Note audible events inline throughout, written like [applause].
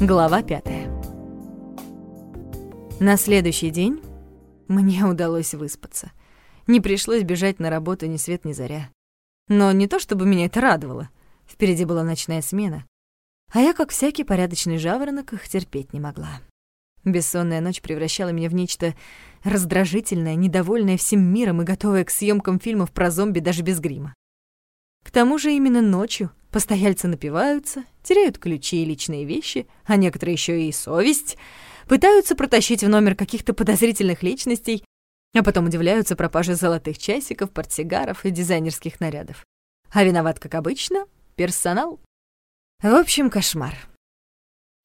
Глава пятая. На следующий день мне удалось выспаться. Не пришлось бежать на работу ни свет ни заря. Но не то чтобы меня это радовало. Впереди была ночная смена. А я, как всякий порядочный жаворонок, их терпеть не могла. Бессонная ночь превращала меня в нечто раздражительное, недовольное всем миром и готовое к съемкам фильмов про зомби даже без грима. К тому же именно ночью постояльцы напиваются, теряют ключи и личные вещи, а некоторые еще и совесть, пытаются протащить в номер каких-то подозрительных личностей, а потом удивляются пропаже золотых часиков, портсигаров и дизайнерских нарядов. А виноват, как обычно, персонал. В общем, кошмар.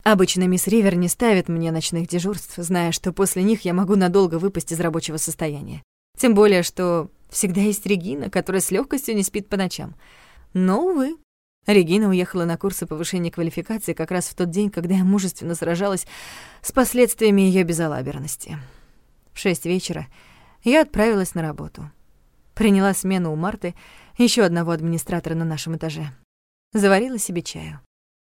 Обычно мисс Ривер не ставит мне ночных дежурств, зная, что после них я могу надолго выпасть из рабочего состояния. Тем более, что всегда есть Регина, которая с легкостью не спит по ночам. Но, увы, Регина уехала на курсы повышения квалификации как раз в тот день, когда я мужественно сражалась с последствиями ее безалаберности. В шесть вечера я отправилась на работу. Приняла смену у Марты, еще одного администратора на нашем этаже. Заварила себе чаю.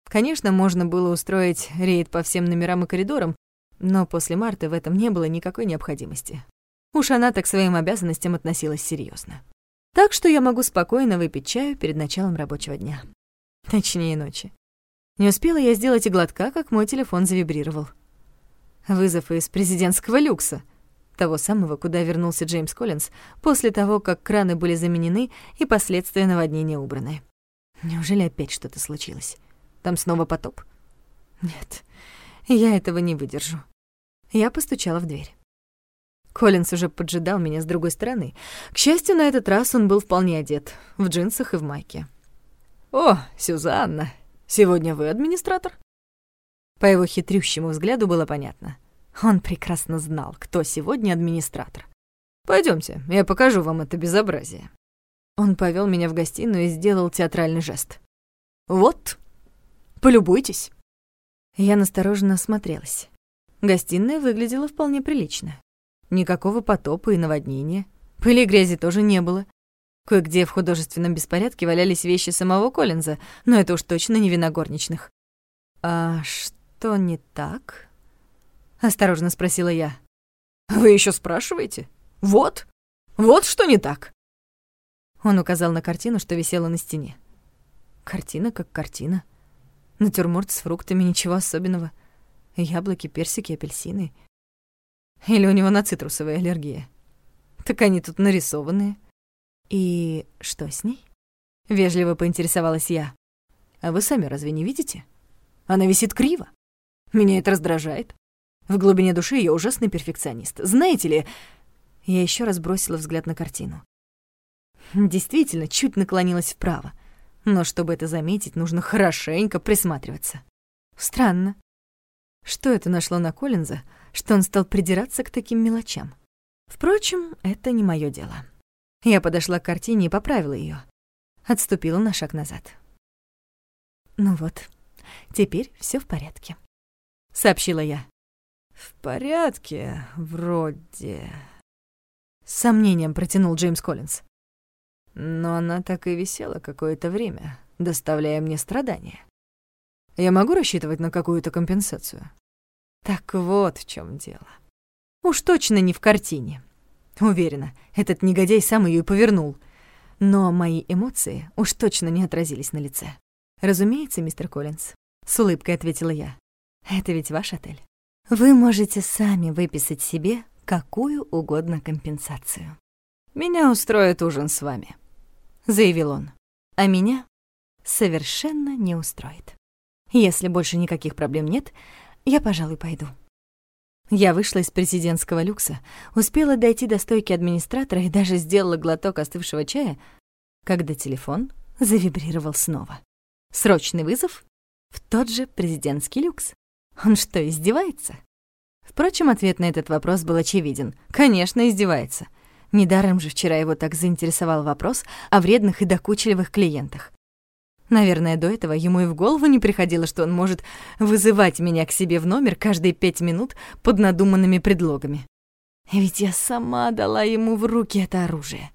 Конечно, можно было устроить рейд по всем номерам и коридорам, но после Марты в этом не было никакой необходимости. Уж она так к своим обязанностям относилась серьезно. Так что я могу спокойно выпить чаю перед началом рабочего дня. [laughs] Точнее, ночи. Не успела я сделать и глотка, как мой телефон завибрировал. Вызов из президентского люкса, того самого, куда вернулся Джеймс Коллинз после того, как краны были заменены и последствия наводнения убраны. Неужели опять что-то случилось? Там снова потоп? Нет, я этого не выдержу. Я постучала в дверь. Коллинз уже поджидал меня с другой стороны. К счастью, на этот раз он был вполне одет, в джинсах и в майке. «О, Сюзанна, сегодня вы администратор?» По его хитрющему взгляду было понятно. Он прекрасно знал, кто сегодня администратор. Пойдемте, я покажу вам это безобразие». Он повел меня в гостиную и сделал театральный жест. «Вот, полюбуйтесь». Я настороженно осмотрелась. Гостиная выглядела вполне прилично. Никакого потопа и наводнения. Пыли и грязи тоже не было. Кое-где в художественном беспорядке валялись вещи самого Коллинза, но это уж точно не вина горничных. «А что не так?» — осторожно спросила я. «Вы еще спрашиваете? Вот! Вот что не так!» Он указал на картину, что висела на стене. Картина как картина. Натюрморт с фруктами, ничего особенного. Яблоки, персики, апельсины. Или у него на цитрусовая аллергия. Так они тут нарисованные. «И что с ней?» — вежливо поинтересовалась я. «А вы сами разве не видите? Она висит криво. Меня это раздражает. В глубине души я ужасный перфекционист. Знаете ли...» Я еще раз бросила взгляд на картину. Действительно, чуть наклонилась вправо. Но чтобы это заметить, нужно хорошенько присматриваться. Странно. Что это нашло на Коллинза, что он стал придираться к таким мелочам? Впрочем, это не мое дело. Я подошла к картине и поправила ее. Отступила на шаг назад. «Ну вот, теперь все в порядке», — сообщила я. «В порядке, вроде...» С сомнением протянул Джеймс Коллинз. Но она так и висела какое-то время, доставляя мне страдания. Я могу рассчитывать на какую-то компенсацию? Так вот в чем дело. Уж точно не в картине. Уверена, этот негодяй сам ее и повернул. Но мои эмоции уж точно не отразились на лице. «Разумеется, мистер Коллинз», — с улыбкой ответила я. «Это ведь ваш отель. Вы можете сами выписать себе какую угодно компенсацию». «Меня устроит ужин с вами», — заявил он. «А меня совершенно не устроит. Если больше никаких проблем нет, я, пожалуй, пойду». Я вышла из президентского люкса, успела дойти до стойки администратора и даже сделала глоток остывшего чая, когда телефон завибрировал снова. Срочный вызов в тот же президентский люкс. Он что, издевается? Впрочем, ответ на этот вопрос был очевиден. Конечно, издевается. Недаром же вчера его так заинтересовал вопрос о вредных и докучливых клиентах. Наверное, до этого ему и в голову не приходило, что он может вызывать меня к себе в номер каждые пять минут под надуманными предлогами. Ведь я сама дала ему в руки это оружие.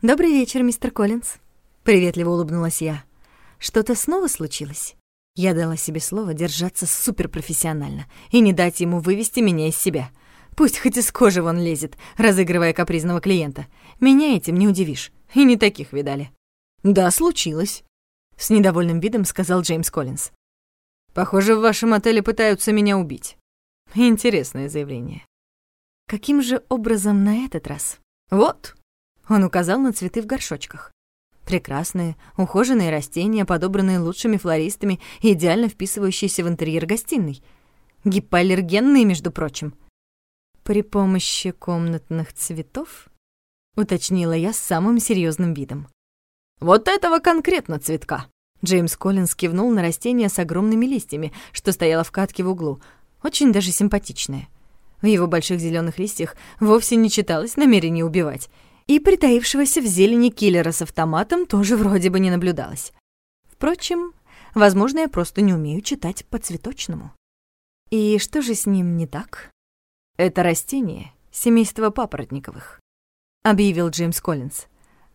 «Добрый вечер, мистер Коллинз», — приветливо улыбнулась я. «Что-то снова случилось?» Я дала себе слово держаться суперпрофессионально и не дать ему вывести меня из себя. Пусть хоть из кожи вон лезет, разыгрывая капризного клиента. Меня этим не удивишь. И не таких видали. «Да, случилось», — с недовольным видом сказал Джеймс Коллинз. «Похоже, в вашем отеле пытаются меня убить». Интересное заявление. Каким же образом на этот раз? Вот. Он указал на цветы в горшочках. Прекрасные, ухоженные растения, подобранные лучшими флористами и идеально вписывающиеся в интерьер гостиной. Гипоаллергенные, между прочим. При помощи комнатных цветов? Уточнила я с самым серьезным видом. Вот этого конкретно цветка. Джеймс Коллинз кивнул на растение с огромными листьями, что стояло в катке в углу. Очень даже симпатичное. В его больших зеленых листьях вовсе не читалось намерение убивать — и притаившегося в зелени киллера с автоматом тоже вроде бы не наблюдалось. Впрочем, возможно, я просто не умею читать по-цветочному. И что же с ним не так? Это растение семейства папоротниковых, объявил Джеймс Коллинз.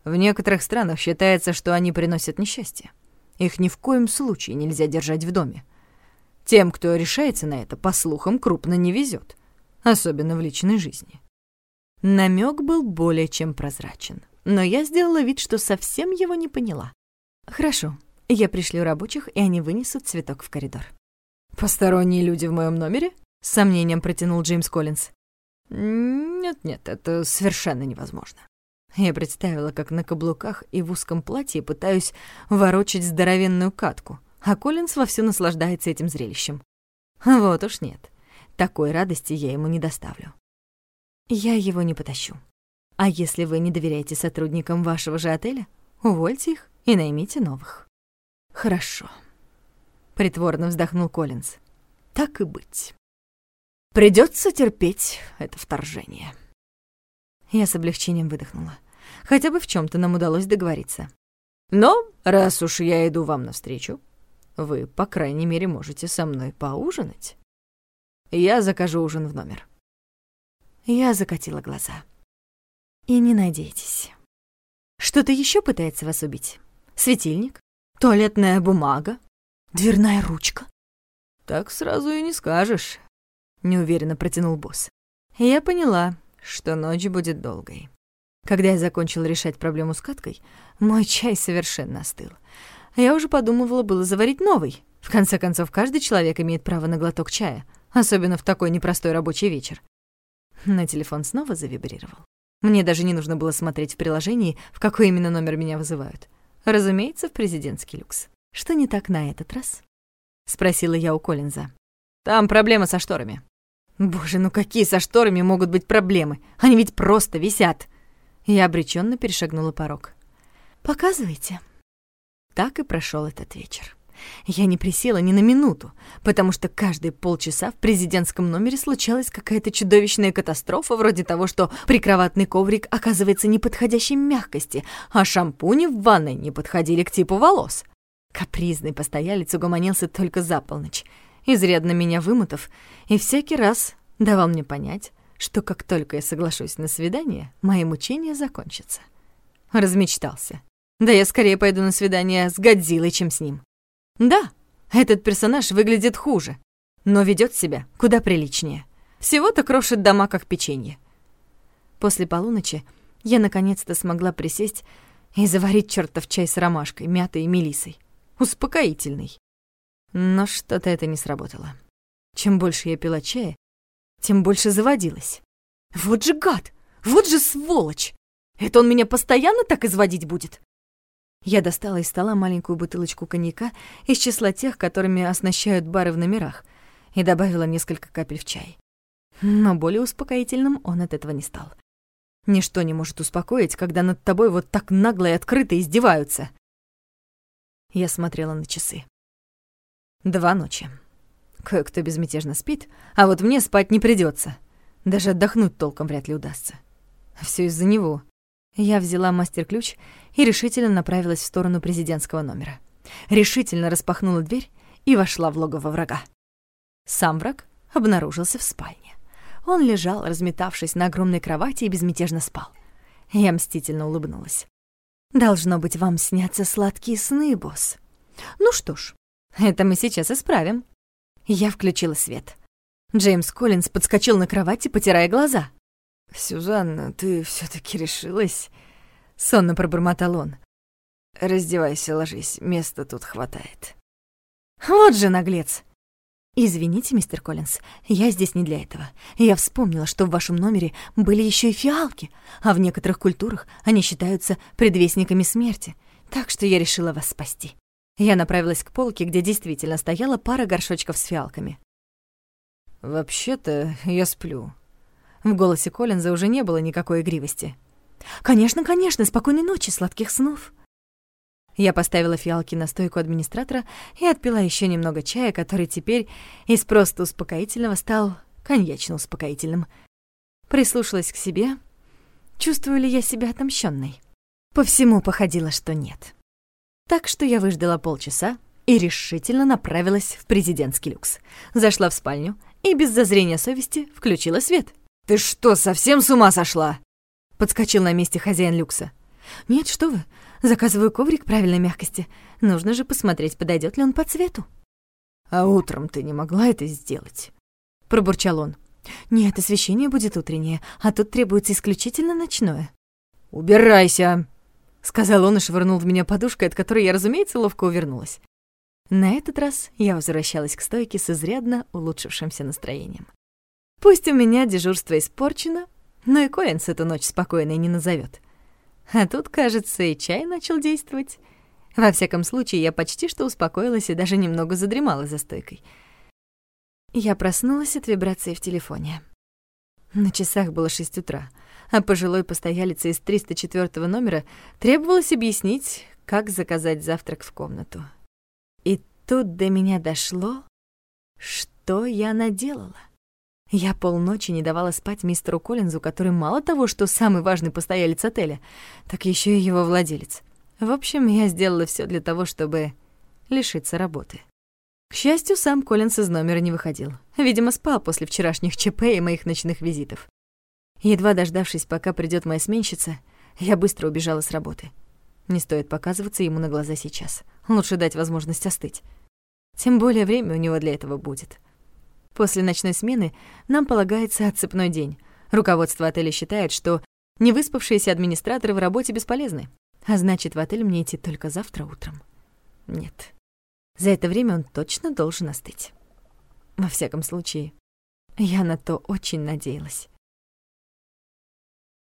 В некоторых странах считается, что они приносят несчастье. Их ни в коем случае нельзя держать в доме. Тем, кто решается на это, по слухам, крупно не везет, особенно в личной жизни. Намек был более чем прозрачен, но я сделала вид, что совсем его не поняла. «Хорошо, я пришлю рабочих, и они вынесут цветок в коридор». «Посторонние люди в моем номере?» — с сомнением протянул Джеймс Коллинз. «Нет-нет, это совершенно невозможно». Я представила, как на каблуках и в узком платье пытаюсь ворочать здоровенную катку, а Коллинз вовсю наслаждается этим зрелищем. Вот уж нет, такой радости я ему не доставлю. Я его не потащу. А если вы не доверяете сотрудникам вашего же отеля, увольте их и наймите новых. Хорошо. Притворно вздохнул Коллинз. Так и быть. Придется терпеть это вторжение. Я с облегчением выдохнула. Хотя бы в чем то нам удалось договориться. Но раз уж я иду вам навстречу, вы, по крайней мере, можете со мной поужинать. Я закажу ужин в номер. Я закатила глаза. И не надейтесь. Что-то еще пытается вас убить? Светильник? Туалетная бумага? Дверная ручка? Так сразу и не скажешь, неуверенно протянул босс. Я поняла, что ночь будет долгой. Когда я закончила решать проблему с каткой, мой чай совершенно остыл. Я уже подумывала было заварить новый. В конце концов, каждый человек имеет право на глоток чая, особенно в такой непростой рабочий вечер. На телефон снова завибрировал. Мне даже не нужно было смотреть в приложении, в какой именно номер меня вызывают. Разумеется, в президентский люкс. Что не так на этот раз? Спросила я у Коллинза. Там проблема со шторами. Боже, ну какие со шторами могут быть проблемы? Они ведь просто висят. Я обреченно перешагнула порог. Показывайте. Так и прошел этот вечер. Я не присела ни на минуту, потому что каждые полчаса в президентском номере случалась какая-то чудовищная катастрофа, вроде того, что прикроватный коврик оказывается неподходящей мягкости, а шампуни в ванной не подходили к типу волос. Капризный постоялец угомонился только за полночь, изрядно меня вымотав, и всякий раз давал мне понять, что как только я соглашусь на свидание, мои мучения закончатся. Размечтался. Да я скорее пойду на свидание с Годзиллой, чем с ним. Да, этот персонаж выглядит хуже, но ведет себя куда приличнее. Всего-то крошит дома, как печенье. После полуночи я наконец-то смогла присесть и заварить чертов чай с ромашкой, мятой и мелисой. Успокоительный. Но что-то это не сработало. Чем больше я пила чая, тем больше заводилась. Вот же гад! Вот же сволочь! Это он меня постоянно так изводить будет? Я достала из стола маленькую бутылочку коньяка из числа тех, которыми оснащают бары в номерах, и добавила несколько капель в чай. Но более успокоительным он от этого не стал. Ничто не может успокоить, когда над тобой вот так нагло и открыто издеваются. Я смотрела на часы. Два ночи. Кое-кто безмятежно спит, а вот мне спать не придется. Даже отдохнуть толком вряд ли удастся. Все из-за него. Я взяла мастер-ключ и решительно направилась в сторону президентского номера. Решительно распахнула дверь и вошла в логово врага. Сам враг обнаружился в спальне. Он лежал, разметавшись на огромной кровати и безмятежно спал. Я мстительно улыбнулась. «Должно быть, вам снятся сладкие сны, босс. Ну что ж, Это мы сейчас исправим. Я включила свет. Джеймс Коллинз подскочил на кровати, потирая глаза. «Сюзанна, ты все таки решилась?» — сонно пробормотал он. «Раздевайся, ложись, места тут хватает». «Вот же наглец!» «Извините, мистер Коллинз, я здесь не для этого. Я вспомнила, что в вашем номере были еще и фиалки, а в некоторых культурах они считаются предвестниками смерти, так что я решила вас спасти». Я направилась к полке, где действительно стояла пара горшочков с фиалками. «Вообще-то я сплю». В голосе Коллинза уже не было никакой игривости. «Конечно, конечно, спокойной ночи, сладких снов!» Я поставила фиалки на стойку администратора и отпила еще немного чая, который теперь из просто успокоительного стал коньячно-успокоительным. Прислушалась к себе. Чувствую ли я себя отомщенной? По всему походило, что нет. Так что я выждала полчаса и решительно направилась в президентский люкс. Зашла в спальню и без зазрения совести включила свет. «Ты что, совсем с ума сошла?» Подскочил на месте хозяин люкса. «Нет, что вы, заказываю коврик правильной мягкости. Нужно же посмотреть, подойдет ли он по цвету». «А утром ты не могла это сделать?» Пробурчал он. «Нет, освещение будет утреннее, а тут требуется исключительно ночное». «Убирайся!» Сказал он и швырнул в меня подушкой, от которой я, разумеется, ловко увернулась. На этот раз я возвращалась к стойке с изрядно улучшившимся настроением. Пусть у меня дежурство испорчено, но и Коллинс эту ночь спокойной не назовет. А тут, кажется, и чай начал действовать. Во всяком случае, я почти что успокоилась и даже немного задремала за стойкой. Я проснулась от вибрации в телефоне. На часах было шесть утра — а пожилой постоялице из 304 номера требовалось объяснить, как заказать завтрак в комнату. И тут до меня дошло, что я наделала. Я полночи не давала спать мистеру Коллинзу, который мало того, что самый важный постоялец отеля, так еще и его владелец. В общем, я сделала все для того, чтобы лишиться работы. К счастью, сам Коллинз из номера не выходил. Видимо, спал после вчерашних ЧП и моих ночных визитов. Едва дождавшись, пока придет моя сменщица, я быстро убежала с работы. Не стоит показываться ему на глаза сейчас. Лучше дать возможность остыть. Тем более время у него для этого будет. После ночной смены нам полагается отцепной день. Руководство отеля считает, что невыспавшиеся администраторы в работе бесполезны. А значит, в отель мне идти только завтра утром. Нет. За это время он точно должен остыть. Во всяком случае, я на то очень надеялась.